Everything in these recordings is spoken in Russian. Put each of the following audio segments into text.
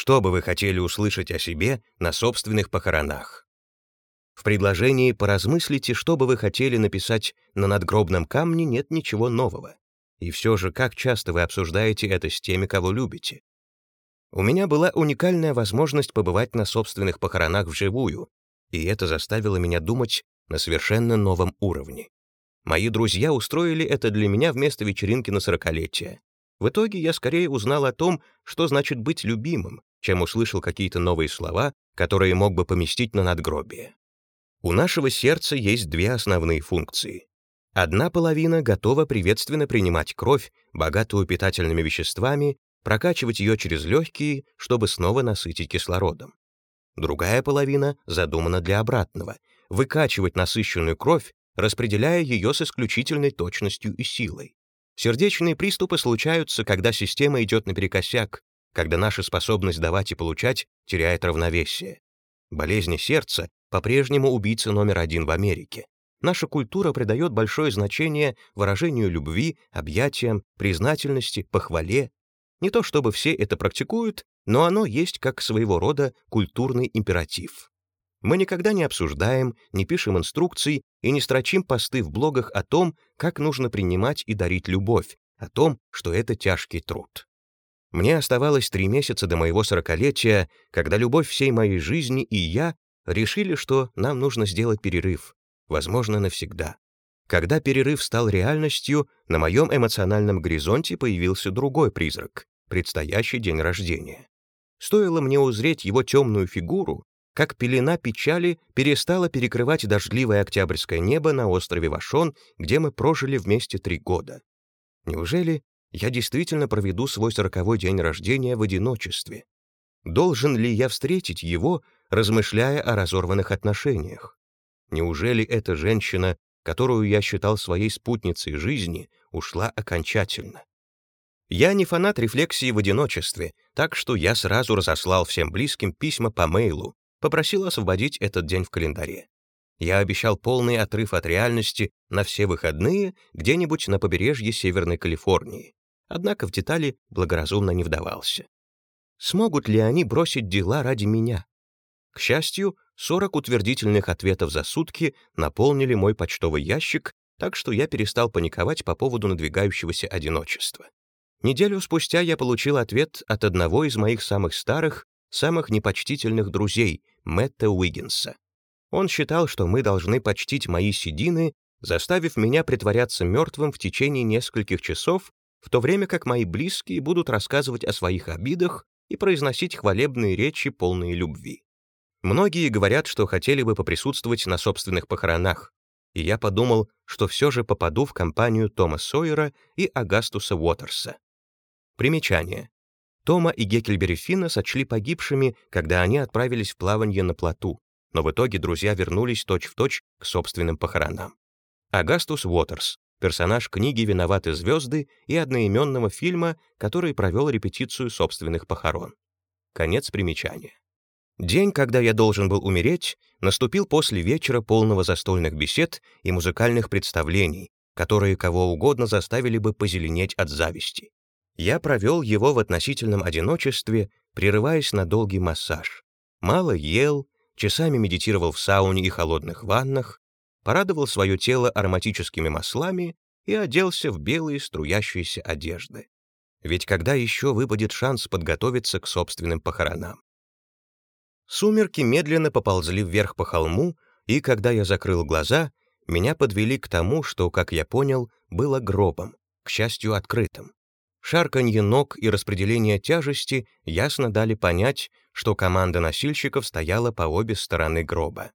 Что бы вы хотели услышать о себе на собственных похоронах? В предложении «поразмыслите, что бы вы хотели написать на надгробном камне» нет ничего нового. И все же, как часто вы обсуждаете это с теми, кого любите? У меня была уникальная возможность побывать на собственных похоронах вживую, и это заставило меня думать на совершенно новом уровне. Мои друзья устроили это для меня вместо вечеринки на сорокалетие. В итоге я скорее узнал о том, что значит быть любимым, чем услышал какие-то новые слова, которые мог бы поместить на надгробие. У нашего сердца есть две основные функции. Одна половина готова приветственно принимать кровь, богатую питательными веществами, прокачивать ее через легкие, чтобы снова насытить кислородом. Другая половина задумана для обратного — выкачивать насыщенную кровь, распределяя ее с исключительной точностью и силой. Сердечные приступы случаются, когда система идет наперекосяк, когда наша способность давать и получать теряет равновесие. Болезни сердца по-прежнему убийца номер один в Америке. Наша культура придает большое значение выражению любви, объятиям, признательности, похвале. Не то чтобы все это практикуют, но оно есть как своего рода культурный императив. Мы никогда не обсуждаем, не пишем инструкций и не строчим посты в блогах о том, как нужно принимать и дарить любовь, о том, что это тяжкий труд. Мне оставалось три месяца до моего сорокалетия, когда любовь всей моей жизни и я решили, что нам нужно сделать перерыв, возможно, навсегда. Когда перерыв стал реальностью, на моем эмоциональном горизонте появился другой призрак — предстоящий день рождения. Стоило мне узреть его темную фигуру, как пелена печали перестала перекрывать дождливое октябрьское небо на острове Вашон, где мы прожили вместе три года. Неужели я действительно проведу свой сороковой день рождения в одиночестве? Должен ли я встретить его, размышляя о разорванных отношениях? Неужели эта женщина, которую я считал своей спутницей жизни, ушла окончательно? Я не фанат рефлексии в одиночестве, так что я сразу разослал всем близким письма по мейлу, попросил освободить этот день в календаре. Я обещал полный отрыв от реальности на все выходные где-нибудь на побережье Северной Калифорнии. Однако в детали благоразумно не вдавался. Смогут ли они бросить дела ради меня? К счастью, 40 утвердительных ответов за сутки наполнили мой почтовый ящик, так что я перестал паниковать по поводу надвигающегося одиночества. Неделю спустя я получил ответ от одного из моих самых старых самых непочтительных друзей, Мэтта Уиггинса. Он считал, что мы должны почтить мои седины, заставив меня притворяться мертвым в течение нескольких часов, в то время как мои близкие будут рассказывать о своих обидах и произносить хвалебные речи, полные любви. Многие говорят, что хотели бы поприсутствовать на собственных похоронах, и я подумал, что все же попаду в компанию Тома Сойера и Агастуса Уотерса. Примечание. Тома и Геккельбери Финна сочли погибшими, когда они отправились в плавание на плоту, но в итоге друзья вернулись точь-в-точь точь к собственным похоронам. Агастус Уотерс, персонаж книги «Виноваты звезды» и одноименного фильма, который провел репетицию собственных похорон. Конец примечания. День, когда я должен был умереть, наступил после вечера полного застольных бесед и музыкальных представлений, которые кого угодно заставили бы позеленеть от зависти. Я провел его в относительном одиночестве, прерываясь на долгий массаж. Мало ел, часами медитировал в сауне и холодных ваннах, порадовал свое тело ароматическими маслами и оделся в белые струящиеся одежды. Ведь когда еще выпадет шанс подготовиться к собственным похоронам? Сумерки медленно поползли вверх по холму, и когда я закрыл глаза, меня подвели к тому, что, как я понял, было гробом, к счастью, открытым. Шарканье ног и распределение тяжести ясно дали понять, что команда носильщиков стояла по обе стороны гроба.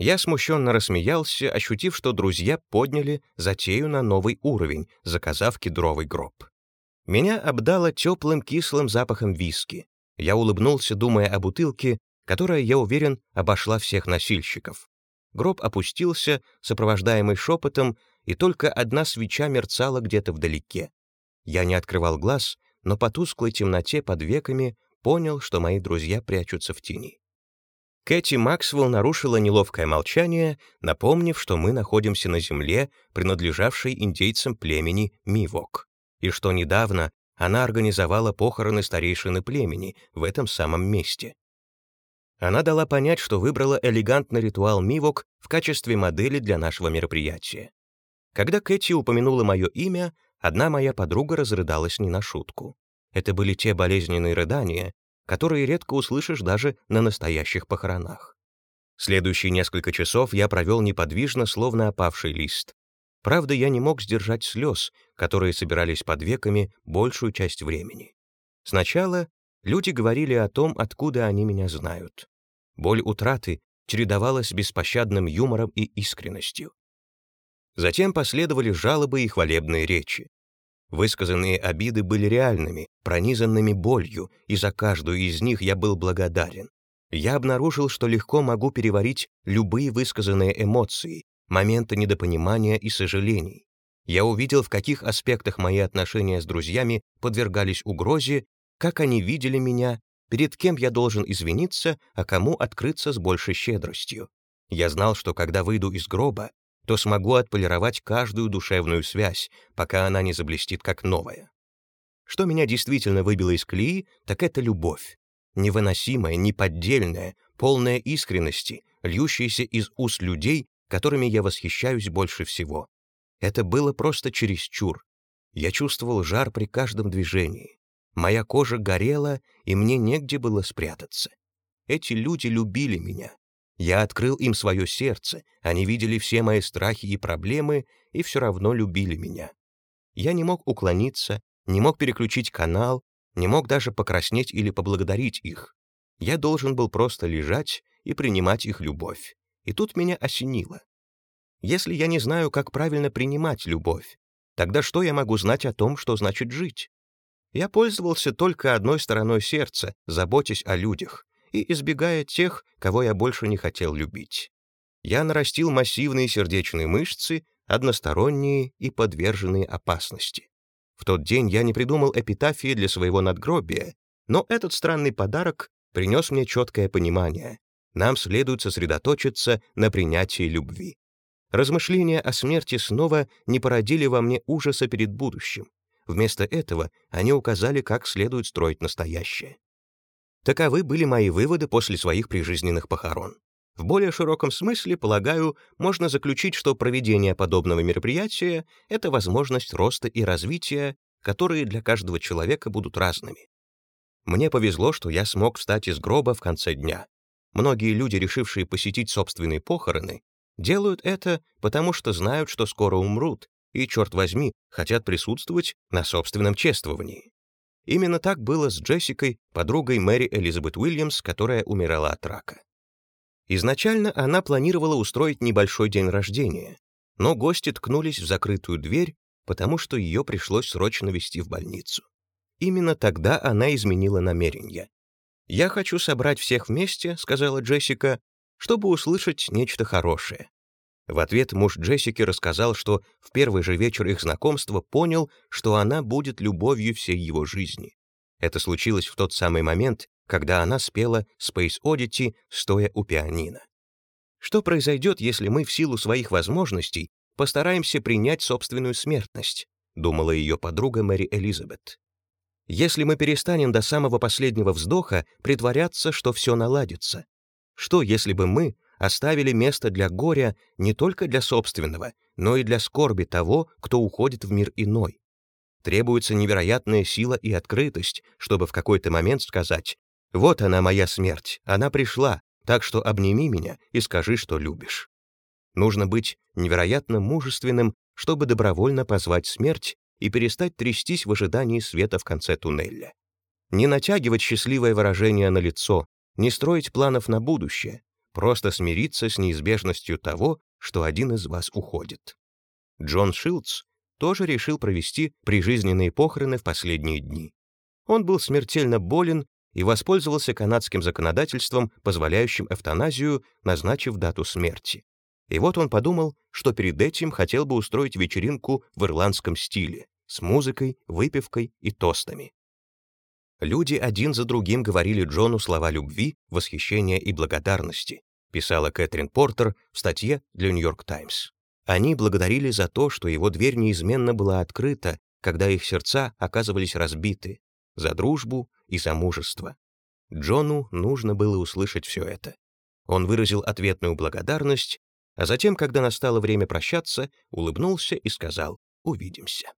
Я смущенно рассмеялся, ощутив, что друзья подняли затею на новый уровень, заказав кедровый гроб. Меня обдало теплым кислым запахом виски. Я улыбнулся, думая о бутылке, которая, я уверен, обошла всех носильщиков. Гроб опустился, сопровождаемый шепотом, и только одна свеча мерцала где-то вдалеке. Я не открывал глаз, но по тусклой темноте под веками понял, что мои друзья прячутся в тени. Кэти Максвелл нарушила неловкое молчание, напомнив, что мы находимся на земле, принадлежавшей индейцам племени Мивок, и что недавно она организовала похороны старейшины племени в этом самом месте. Она дала понять, что выбрала элегантный ритуал Мивок в качестве модели для нашего мероприятия. Когда Кэти упомянула мое имя, одна моя подруга разрыдалась не на шутку. Это были те болезненные рыдания, которые редко услышишь даже на настоящих похоронах. Следующие несколько часов я провел неподвижно, словно опавший лист. Правда, я не мог сдержать слез, которые собирались под веками большую часть времени. Сначала люди говорили о том, откуда они меня знают. Боль утраты чередовалась с беспощадным юмором и искренностью. Затем последовали жалобы и хвалебные речи. Высказанные обиды были реальными, пронизанными болью, и за каждую из них я был благодарен. Я обнаружил, что легко могу переварить любые высказанные эмоции, моменты недопонимания и сожалений. Я увидел, в каких аспектах мои отношения с друзьями подвергались угрозе, как они видели меня, перед кем я должен извиниться, а кому открыться с большей щедростью. Я знал, что когда выйду из гроба, то смогу отполировать каждую душевную связь, пока она не заблестит как новая. Что меня действительно выбило из колеи, так это любовь. Невыносимая, неподдельная, полная искренности, льющаяся из уст людей, которыми я восхищаюсь больше всего. Это было просто чересчур. Я чувствовал жар при каждом движении. Моя кожа горела, и мне негде было спрятаться. Эти люди любили меня, я открыл им свое сердце, они видели все мои страхи и проблемы и все равно любили меня. Я не мог уклониться, не мог переключить канал, не мог даже покраснеть или поблагодарить их. Я должен был просто лежать и принимать их любовь. И тут меня осенило. Если я не знаю, как правильно принимать любовь, тогда что я могу знать о том, что значит жить? Я пользовался только одной стороной сердца, заботясь о людях, и избегая тех, кого я больше не хотел любить. Я нарастил массивные сердечные мышцы, односторонние и подверженные опасности. В тот день я не придумал эпитафии для своего надгробия, но этот странный подарок принес мне четкое понимание. Нам следует сосредоточиться на принятии любви. Размышления о смерти снова не породили во мне ужаса перед будущим. Вместо этого они указали, как следует строить настоящее. Таковы были мои выводы после своих прижизненных похорон. В более широком смысле, полагаю, можно заключить, что проведение подобного мероприятия — это возможность роста и развития, которые для каждого человека будут разными. Мне повезло, что я смог встать из гроба в конце дня. Многие люди, решившие посетить собственные похороны, делают это, потому что знают, что скоро умрут, и, черт возьми, хотят присутствовать на собственном чествовании. Именно так было с Джессикой, подругой Мэри Элизабет Уильямс, которая умирала от рака. Изначально она планировала устроить небольшой день рождения, но гости ткнулись в закрытую дверь, потому что ее пришлось срочно везти в больницу. Именно тогда она изменила намерение. «Я хочу собрать всех вместе», — сказала Джессика, «чтобы услышать нечто хорошее. В ответ муж Джессики рассказал, что в первый же вечер их знакомства понял, что она будет любовью всей его жизни. Это случилось в тот самый момент, когда она спела Space Oddity, стоя у пианино. Что произойдет, если мы в силу своих возможностей постараемся принять собственную смертность, думала ее подруга Мэри Элизабет. Если мы перестанем до самого последнего вздоха притворяться, что все наладится, что если бы мы оставили место для горя не только для собственного, но и для скорби того, кто уходит в мир иной. Требуется невероятная сила и открытость, чтобы в какой-то момент сказать «Вот она, моя смерть, она пришла, так что обними меня и скажи, что любишь». Нужно быть невероятно мужественным, чтобы добровольно позвать смерть и перестать трястись в ожидании света в конце туннеля. Не натягивать счастливое выражение на лицо, не строить планов на будущее, просто смириться с неизбежностью того, что один из вас уходит. Джон Шилдс тоже решил провести прижизненные похороны в последние дни. Он был смертельно болен и воспользовался канадским законодательством, позволяющим эвтаназию, назначив дату смерти. И вот он подумал, что перед этим хотел бы устроить вечеринку в ирландском стиле, с музыкой, выпивкой и тостами. Люди один за другим говорили Джону слова любви, восхищения и благодарности, писала Кэтрин Портер в статье для Нью-Йорк Таймс. Они благодарили за то, что его дверь неизменно была открыта, когда их сердца оказывались разбиты, за дружбу и за мужество. Джону нужно было услышать все это. Он выразил ответную благодарность, а затем, когда настало время прощаться, улыбнулся и сказал «Увидимся».